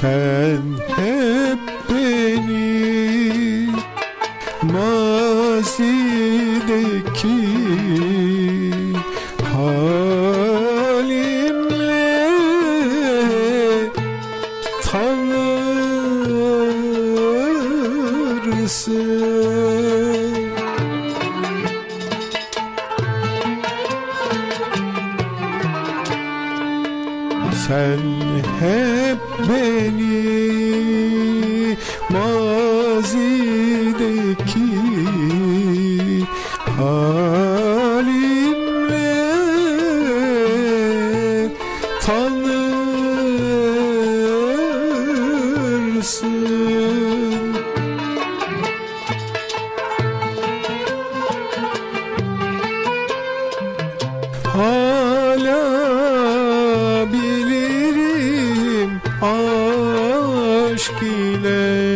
Sen hep beni mazideki halimle tanırsın Sen hep beni mazideki halimle tanırsın aşk ile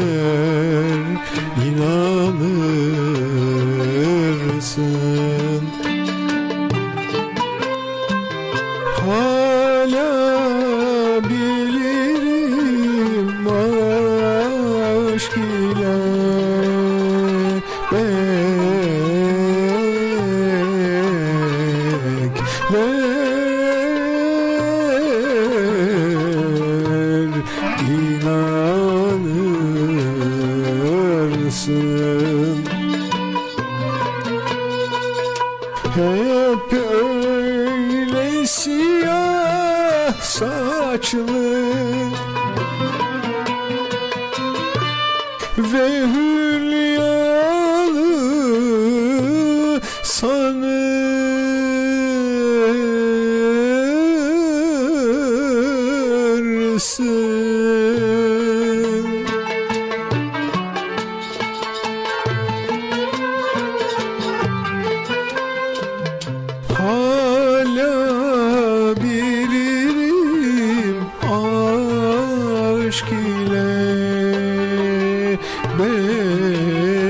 bekler inanırsın. Hala bilirim aşk ile bekler inanırsın. Hep öyle siyah saçlı. Ve hülyalı sanırsın Hala bilirim aşk ile bekler